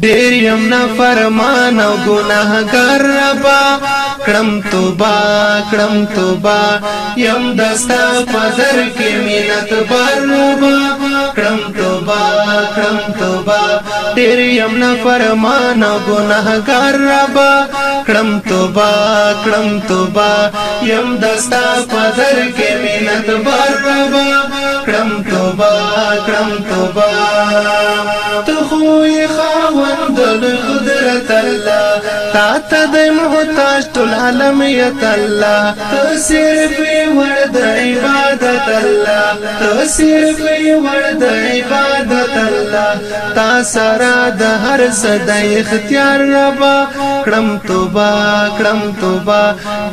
ډیر يم نه فرمان او ګناهګار ربا کړم توبه کړم توبه يم دستا فزر کې مينت بار ربا کړم توبه کړم توبه ډیر يم نه فرمان او ګناهګار ربا کړم توبه کړم توبه يم دستا فزر کې مينت بار خاوند لوی قدرت الله تا ته د محتاج ټول عالم یت الله ته صرف ور د عبادت الله ته صرف ور د عبادت الله تا سره د هر څه د اختیار ربا کړم توبه کړم توبه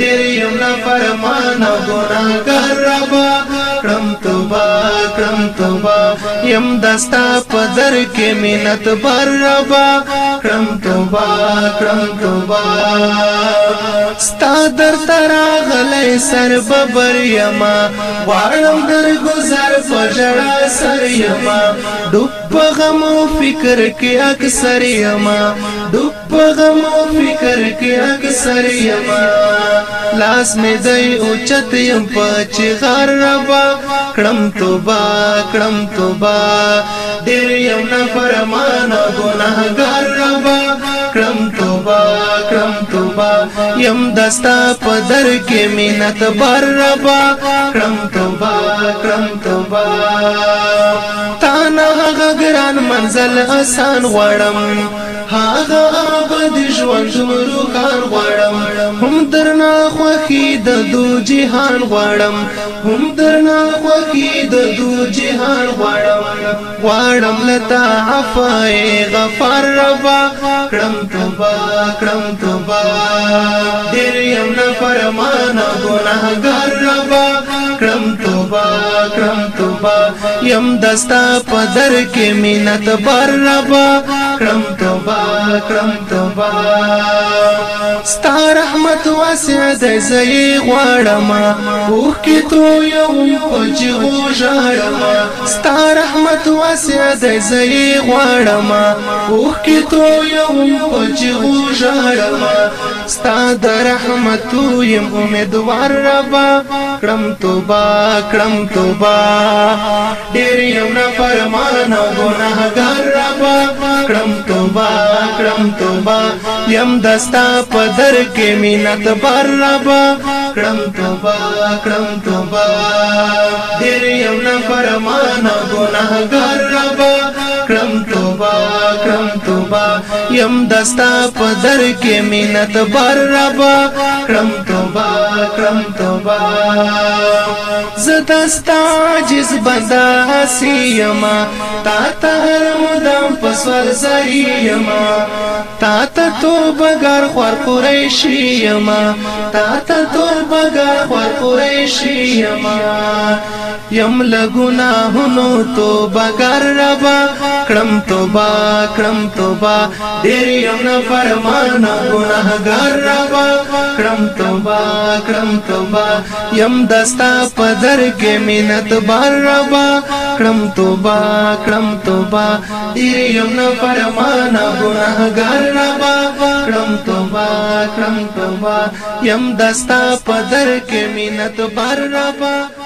ډیر یم نه فرمان ګناګار ربا کړم تبا يم دستا په در کې منت بربا کرم توبه کرم توبه ستا در ترا غلی سر ببر یما غواړم در گزار پژړا سر یما ډوب غم او فکر کې اکثر یما ډوب غم او فکر کې اکثر یما لاس مې دی او چت يم پچ غار ربا کړم توبه کړم توبه ډېر یم نه فرمان ګناهګار کړم توبه کړم توبه يم دستا په در کې مينت بر ربا کړم توبه کړم توبه منزل آسان غواړم هاغه آباد ژوند روخان غواړم هم درنا خوخي د دو جهان غواړم هم درنا خوخي د دو جهان غواړم غواړم لتا عفای غفار ربا کړم توبه کړم توبه ډیر یم نه فرمانه ګناهګار ربا کرم توبه کرم توبه يم دستا په در کې مينت بر ربا کرم توبه کرم توبه ستا رحمت واسع د زې غواړم اوخ کې تو یو پج غوژړم ستا رحمت واسع د زې غواړم اوخ کې تو یو پج غوژړم ستا د رحمت یم امیدوار ربا क्रम तो क्रम तो बाम न परमान गुना गर्रा बाबा क्रम तो क्रम तुबा तो यम दस्ता पदर के मीनत बर्रा बाबा क्रम तो क्रम तो डेरियम न परमान गुना गर्रा बाबा क्रम तो क्रम तो यम दस्ता पदर के मीनत बर्रा बाबा तो क्रम तुबा کم توبه زدستا جز بندا سیما تا ته هر مدام پسور زریما تا ته توبه ګر خور قریشیما تا ته توبه ګر خور قریشیما یم لګنا هونو توبه ګر ربا کړم توبه کړم توبه ډېر یم نه فرمانا ګناهګار ربا کړم توبه کړم توبه يم دستا په در کې مينت بار ربا کړم توبه کړم توبه ډېر یم نه فرمانا ګناهګار ربا کړم توبه کړم توبه يم دستا په در کې مينت بار ربا